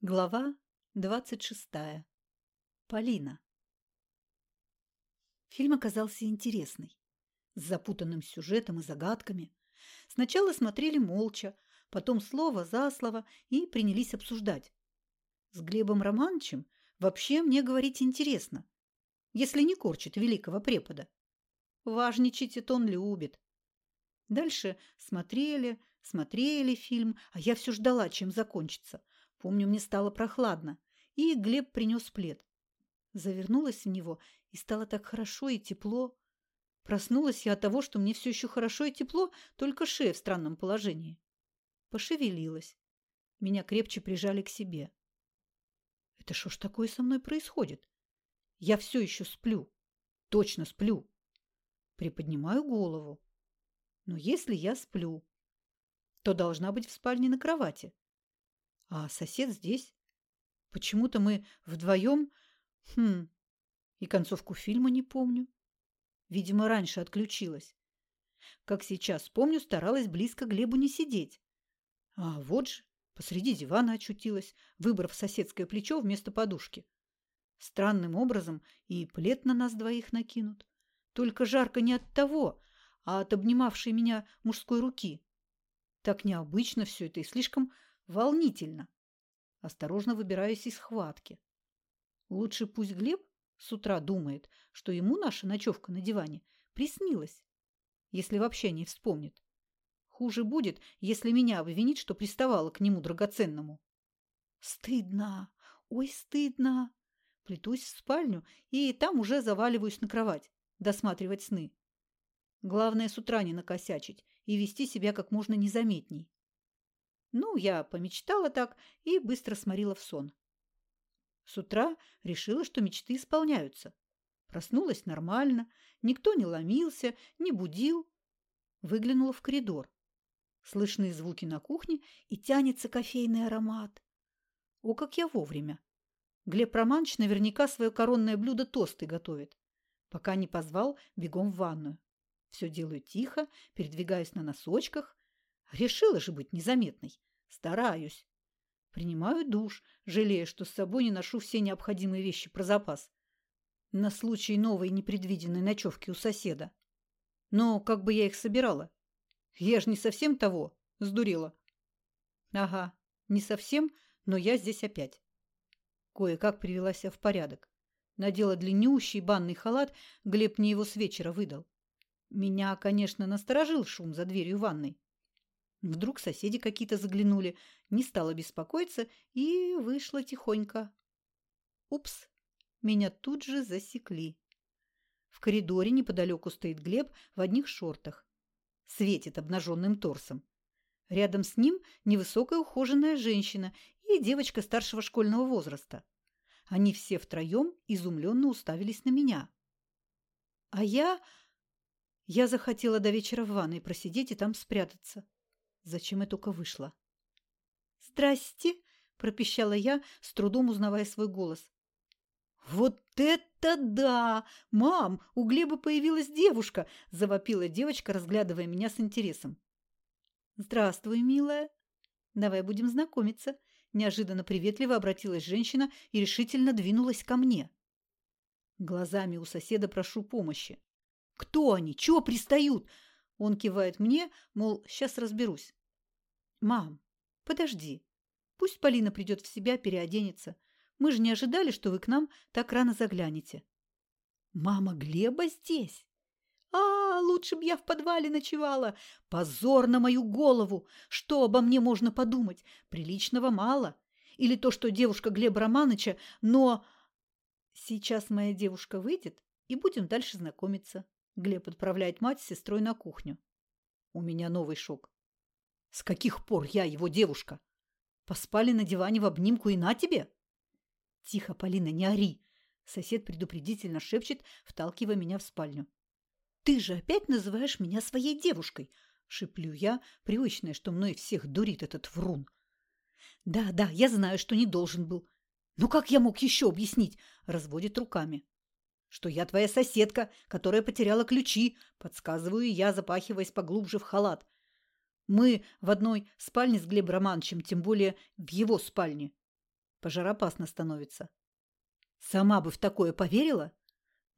Глава двадцать шестая. Полина. Фильм оказался интересный, с запутанным сюжетом и загадками. Сначала смотрели молча, потом слово за слово и принялись обсуждать. С Глебом Романовичем вообще мне говорить интересно, если не корчит великого препода. Важничать это он любит. Дальше смотрели, смотрели фильм, а я все ждала, чем закончится – Помню, мне стало прохладно, и Глеб принес плед. Завернулась в него, и стало так хорошо и тепло. Проснулась я от того, что мне все еще хорошо и тепло, только шея в странном положении. Пошевелилась. Меня крепче прижали к себе. Это что ж такое со мной происходит? Я все еще сплю. Точно сплю. Приподнимаю голову. Но если я сплю, то должна быть в спальне на кровати. А сосед здесь. Почему-то мы вдвоем... Хм... И концовку фильма не помню. Видимо, раньше отключилась. Как сейчас помню, старалась близко Глебу не сидеть. А вот же, посреди дивана очутилась, выбрав соседское плечо вместо подушки. Странным образом и плед на нас двоих накинут. Только жарко не от того, а от обнимавшей меня мужской руки. Так необычно все это и слишком Волнительно. Осторожно выбираюсь из схватки. Лучше пусть Глеб с утра думает, что ему наша ночевка на диване приснилась, если вообще не вспомнит. Хуже будет, если меня обвинит, что приставала к нему драгоценному. Стыдно, ой, стыдно. Плетусь в спальню и там уже заваливаюсь на кровать, досматривать сны. Главное с утра не накосячить и вести себя как можно незаметней. Ну, я помечтала так и быстро сморила в сон. С утра решила, что мечты исполняются. Проснулась нормально, никто не ломился, не будил. Выглянула в коридор. Слышные звуки на кухне и тянется кофейный аромат. О, как я вовремя! Глеб Романович наверняка свое коронное блюдо тосты готовит. Пока не позвал, бегом в ванную. Все делаю тихо, передвигаюсь на носочках, Решила же быть незаметной. Стараюсь. Принимаю душ, жалея, что с собой не ношу все необходимые вещи про запас. На случай новой непредвиденной ночевки у соседа. Но как бы я их собирала? Я же не совсем того, сдурела. Ага, не совсем, но я здесь опять. Кое-как привела себя в порядок. Надела длиннющий банный халат, Глеб мне его с вечера выдал. Меня, конечно, насторожил шум за дверью ванной. Вдруг соседи какие-то заглянули, не стала беспокоиться и вышла тихонько. Упс, меня тут же засекли. В коридоре неподалеку стоит Глеб в одних шортах. Светит обнаженным торсом. Рядом с ним невысокая ухоженная женщина и девочка старшего школьного возраста. Они все втроем изумленно уставились на меня. А я... Я захотела до вечера в ванной просидеть и там спрятаться. Зачем я только вышла? «Здрасте!» – пропищала я, с трудом узнавая свой голос. «Вот это да! Мам, у Глеба появилась девушка!» – завопила девочка, разглядывая меня с интересом. «Здравствуй, милая. Давай будем знакомиться». Неожиданно приветливо обратилась женщина и решительно двинулась ко мне. Глазами у соседа прошу помощи. «Кто они? Чего пристают?» Он кивает мне, мол, сейчас разберусь. «Мам, подожди. Пусть Полина придет в себя, переоденется. Мы же не ожидали, что вы к нам так рано заглянете». «Мама Глеба здесь?» «А, лучше б я в подвале ночевала! Позор на мою голову! Что обо мне можно подумать? Приличного мало. Или то, что девушка Глеба Романыча, но...» «Сейчас моя девушка выйдет, и будем дальше знакомиться». Глеб отправляет мать с сестрой на кухню. У меня новый шок. С каких пор я его девушка? Поспали на диване в обнимку и на тебе? Тихо, Полина, не ори. Сосед предупредительно шепчет, вталкивая меня в спальню. Ты же опять называешь меня своей девушкой, шиплю я, привычная, что мной всех дурит этот врун. Да, да, я знаю, что не должен был. Но как я мог еще объяснить? Разводит руками. Что я твоя соседка, которая потеряла ключи, подсказываю я, запахиваясь поглубже в халат. Мы в одной спальне с Глебом Романовичем, тем более в его спальне. Пожаропасно становится. Сама бы в такое поверила?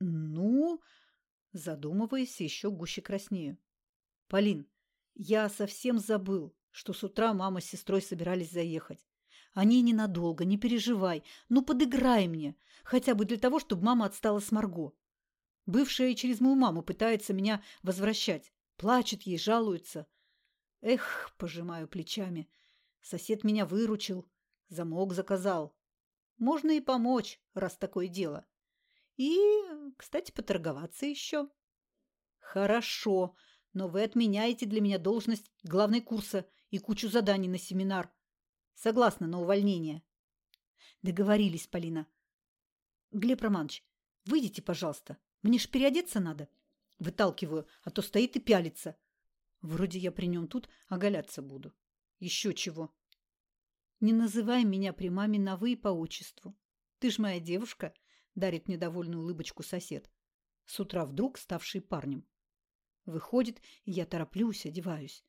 Ну, задумываясь, еще гуще краснею. Полин, я совсем забыл, что с утра мама с сестрой собирались заехать. Они ненадолго, не переживай. Ну, подыграй мне, хотя бы для того, чтобы мама отстала с Марго. Бывшая через мою маму пытается меня возвращать. Плачет ей, жалуется. Эх, пожимаю плечами. Сосед меня выручил, замок заказал. Можно и помочь, раз такое дело. И, кстати, поторговаться еще. Хорошо, но вы отменяете для меня должность главной курса и кучу заданий на семинар. Согласна на увольнение. Договорились, Полина. Глеб Романович, выйдите, пожалуйста. Мне ж переодеться надо. Выталкиваю, а то стоит и пялится. Вроде я при нем тут оголяться буду. Еще чего. Не называй меня при маме на «вы» по отчеству. Ты ж моя девушка, дарит мне довольную улыбочку сосед. С утра вдруг ставший парнем. Выходит, и я тороплюсь, одеваюсь.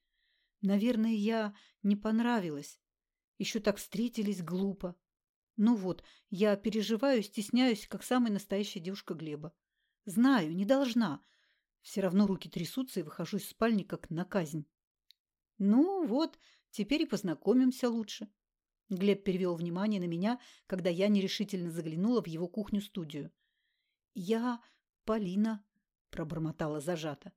Наверное, я не понравилась. Еще так встретились глупо. Ну вот, я переживаю, стесняюсь, как самая настоящая девушка Глеба. Знаю, не должна. Все равно руки трясутся и выхожу из спальни, как на казнь. Ну вот, теперь и познакомимся лучше. Глеб перевел внимание на меня, когда я нерешительно заглянула в его кухню-студию. «Я Полина», – пробормотала зажата.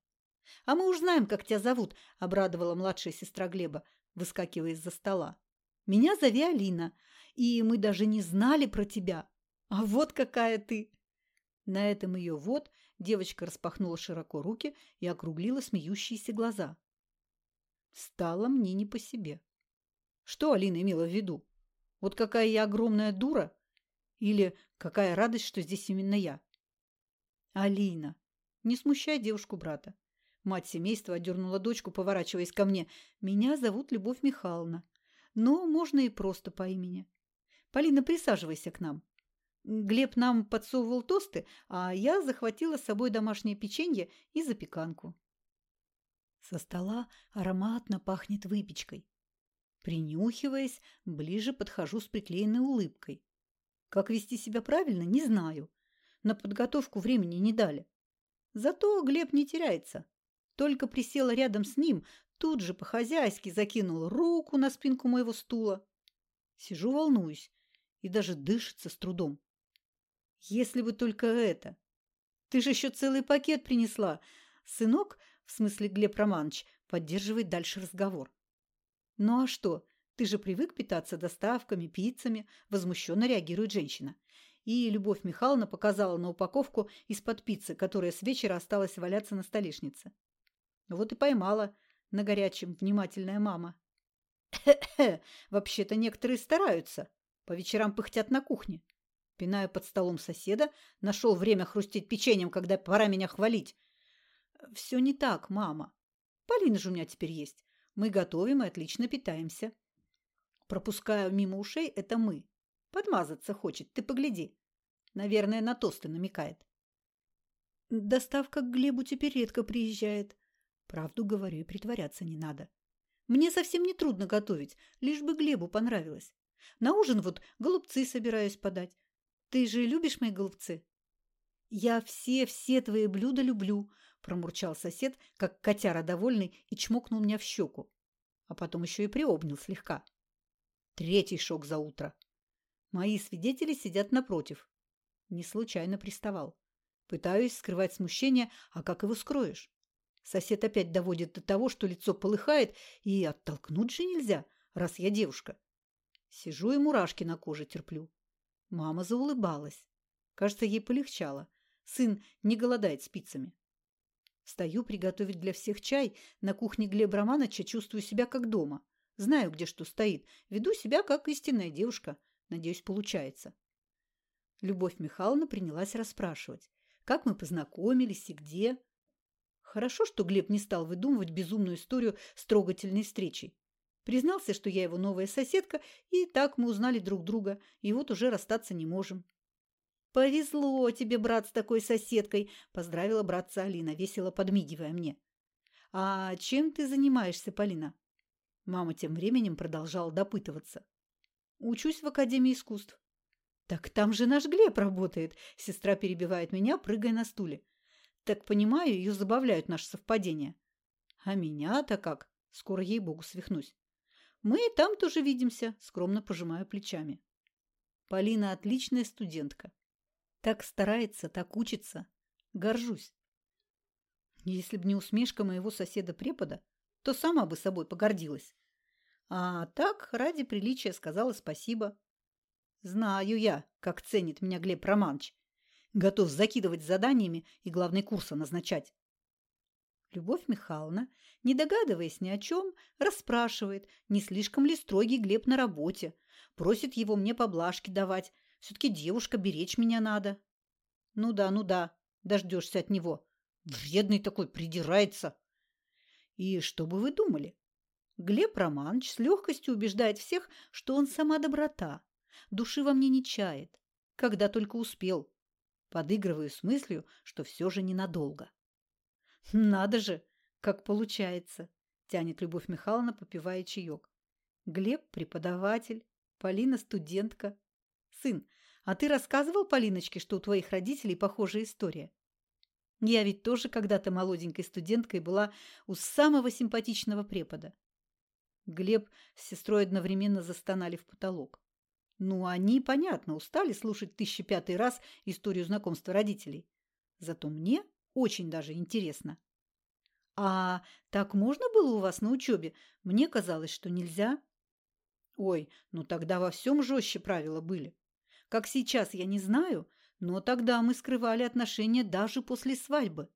«А мы уж знаем, как тебя зовут», – обрадовала младшая сестра Глеба, выскакивая из-за стола. «Меня зови Алина, и мы даже не знали про тебя. А вот какая ты!» На этом ее «вот» девочка распахнула широко руки и округлила смеющиеся глаза. Стало мне не по себе. Что Алина имела в виду? Вот какая я огромная дура? Или какая радость, что здесь именно я? Алина, не смущай девушку брата. Мать семейства одернула дочку, поворачиваясь ко мне. Меня зовут Любовь Михайловна. Но можно и просто по имени. Полина, присаживайся к нам. Глеб нам подсовывал тосты, а я захватила с собой домашнее печенье и запеканку. Со стола ароматно пахнет выпечкой. Принюхиваясь, ближе подхожу с приклеенной улыбкой. Как вести себя правильно, не знаю. На подготовку времени не дали. Зато Глеб не теряется. Только присела рядом с ним, тут же по-хозяйски закинул руку на спинку моего стула. Сижу, волнуюсь, и даже дышится с трудом. Если бы только это. Ты же еще целый пакет принесла. Сынок, в смысле Глеб Романович, поддерживает дальше разговор. «Ну а что? Ты же привык питаться доставками, пиццами», – возмущенно реагирует женщина. И Любовь Михайловна показала на упаковку из-под пиццы, которая с вечера осталась валяться на столешнице. Вот и поймала на горячем внимательная мама. Вообще-то некоторые стараются. По вечерам пыхтят на кухне. Пиная под столом соседа, нашел время хрустеть печеньем, когда пора меня хвалить. Все не так, мама. Полина же у меня теперь есть. Мы готовим и отлично питаемся. Пропускаю мимо ушей – это мы. Подмазаться хочет, ты погляди. Наверное, на тосты намекает. Доставка к Глебу теперь редко приезжает. Правду говорю и притворяться не надо. Мне совсем не трудно готовить, лишь бы Глебу понравилось. На ужин вот голубцы собираюсь подать. Ты же любишь мои голубцы? Я все-все твои блюда люблю, промурчал сосед, как котяра довольный, и чмокнул меня в щеку. А потом еще и приобнял слегка. Третий шок за утро. Мои свидетели сидят напротив. Не случайно приставал. Пытаюсь скрывать смущение, а как его скроешь? Сосед опять доводит до того, что лицо полыхает, и оттолкнуть же нельзя, раз я девушка. Сижу и мурашки на коже терплю. Мама заулыбалась. Кажется, ей полегчало. Сын не голодает спицами. Встаю приготовить для всех чай. На кухне Глеба Романовича чувствую себя как дома. Знаю, где что стоит. Веду себя как истинная девушка. Надеюсь, получается. Любовь Михайловна принялась расспрашивать. Как мы познакомились и где? Хорошо, что Глеб не стал выдумывать безумную историю с трогательной встречей. Признался, что я его новая соседка, и так мы узнали друг друга, и вот уже расстаться не можем. «Повезло тебе, брат, с такой соседкой!» – поздравила братца Алина, весело подмигивая мне. «А чем ты занимаешься, Полина?» Мама тем временем продолжала допытываться. Учусь в Академии искусств. Так там же наш Глеб работает, сестра перебивает меня, прыгая на стуле. Так понимаю, ее забавляют наши совпадения. А меня-то как? Скоро ей-богу свихнусь. Мы и там тоже видимся, скромно пожимаю плечами. Полина отличная студентка. Так старается, так учится. Горжусь. Если б не усмешка моего соседа-препода, то сама бы собой погордилась. А так, ради приличия, сказала спасибо. Знаю я, как ценит меня Глеб Романович. Готов закидывать заданиями и главный курса назначать. Любовь Михайловна, не догадываясь ни о чем, расспрашивает, не слишком ли строгий Глеб на работе, просит его мне поблажки давать. Все-таки девушка, беречь меня надо. Ну да, ну да, дождешься от него. Вредный такой, придирается. И что бы вы думали? Глеб Романович с легкостью убеждает всех, что он сама доброта, души во мне не чает, когда только успел. Подыгрываю с мыслью, что все же ненадолго. «Надо же, как получается!» – тянет Любовь Михайловна, попивая чаек. «Глеб – преподаватель, Полина – студентка. Сын, а ты рассказывал Полиночке, что у твоих родителей похожая история? Я ведь тоже когда-то молоденькой студенткой была у самого симпатичного препода. Глеб с сестрой одновременно застонали в потолок. Ну, они, понятно, устали слушать тысячи пятый раз историю знакомства родителей. Зато мне очень даже интересно. А так можно было у вас на учебе? Мне казалось, что нельзя. Ой, ну тогда во всем жестче правила были. Как сейчас, я не знаю, но тогда мы скрывали отношения даже после свадьбы.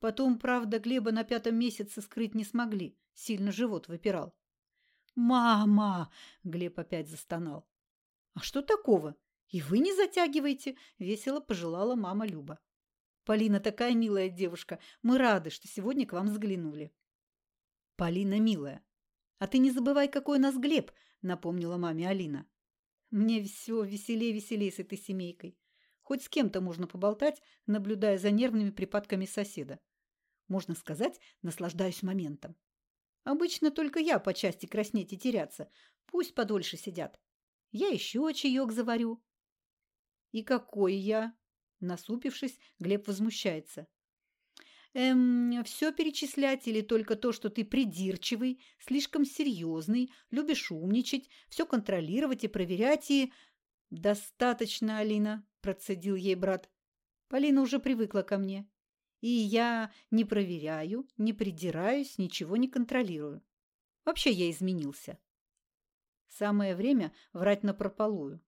Потом, правда, Глеба на пятом месяце скрыть не смогли. Сильно живот выпирал. «Мама!» – Глеб опять застонал. «А что такого? И вы не затягиваете!» – весело пожелала мама Люба. «Полина такая милая девушка. Мы рады, что сегодня к вам заглянули». «Полина милая. А ты не забывай, какой у нас Глеб!» – напомнила маме Алина. «Мне все веселее-веселее с этой семейкой. Хоть с кем-то можно поболтать, наблюдая за нервными припадками соседа. Можно сказать, наслаждаюсь моментом. Обычно только я по части краснеть и теряться. Пусть подольше сидят. Я еще чаек заварю. И какой я? Насупившись, Глеб возмущается. Эм, все перечислять или только то, что ты придирчивый, слишком серьезный, любишь умничать, все контролировать и проверять и... Достаточно, Алина, процедил ей брат. Полина уже привыкла ко мне. И я не проверяю, не придираюсь, ничего не контролирую. Вообще я изменился. Самое время врать напропалую.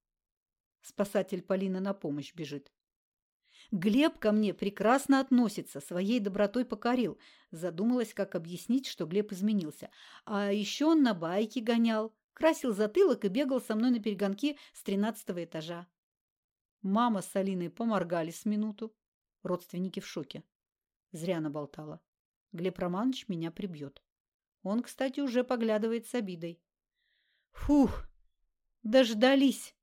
Спасатель Полина на помощь бежит. Глеб ко мне прекрасно относится, своей добротой покорил. Задумалась, как объяснить, что Глеб изменился. А еще он на байке гонял, красил затылок и бегал со мной на перегонки с тринадцатого этажа. Мама с Алиной поморгали с минуту. Родственники в шоке. Зря наболтала. Глеб Романович меня прибьет. Он, кстати, уже поглядывает с обидой. Фух, дождались!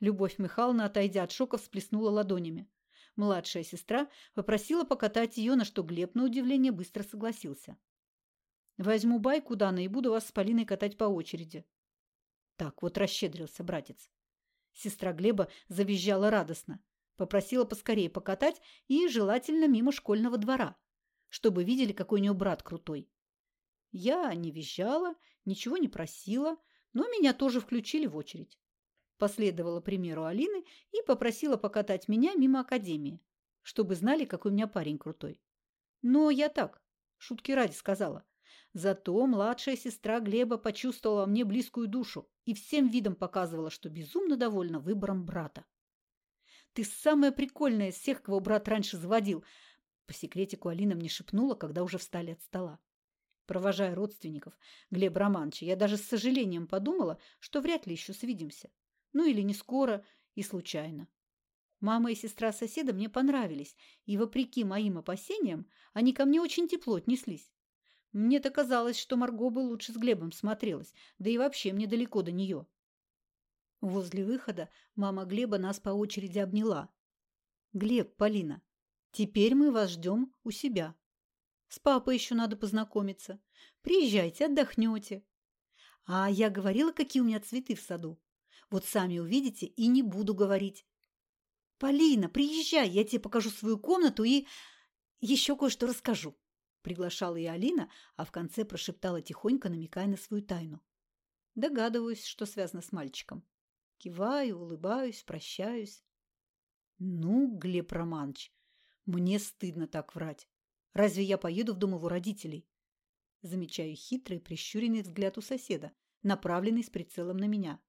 Любовь Михайловна, отойдя от шока, всплеснула ладонями. Младшая сестра попросила покатать ее, на что Глеб, на удивление, быстро согласился. «Возьму байку, Дана, и буду вас с Полиной катать по очереди». Так вот расщедрился братец. Сестра Глеба завизжала радостно. Попросила поскорее покатать и желательно мимо школьного двора, чтобы видели, какой у нее брат крутой. Я не визжала, ничего не просила, но меня тоже включили в очередь. Последовала примеру Алины и попросила покатать меня мимо академии, чтобы знали, какой у меня парень крутой. Но я так, шутки ради сказала. Зато младшая сестра Глеба почувствовала мне близкую душу и всем видом показывала, что безумно довольна выбором брата. Ты самая прикольная из всех, кого брат раньше заводил. По секретику Алина мне шепнула, когда уже встали от стола. Провожая родственников Глеба Романовича, я даже с сожалением подумала, что вряд ли еще свидимся. Ну или не скоро и случайно. Мама и сестра соседа мне понравились, и, вопреки моим опасениям, они ко мне очень тепло отнеслись. Мне-то казалось, что Марго бы лучше с Глебом смотрелась, да и вообще мне далеко до нее. Возле выхода мама Глеба нас по очереди обняла. «Глеб, Полина, теперь мы вас ждем у себя. С папой еще надо познакомиться. Приезжайте, отдохнете». А я говорила, какие у меня цветы в саду. Вот сами увидите и не буду говорить. Полина, приезжай, я тебе покажу свою комнату и еще кое-что расскажу. Приглашала и Алина, а в конце прошептала тихонько, намекая на свою тайну. Догадываюсь, что связано с мальчиком. Киваю, улыбаюсь, прощаюсь. Ну, Глеб Романович, мне стыдно так врать. Разве я поеду в дом его родителей? Замечаю хитрый, прищуренный взгляд у соседа, направленный с прицелом на меня.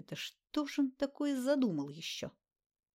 Это что же он такое задумал еще?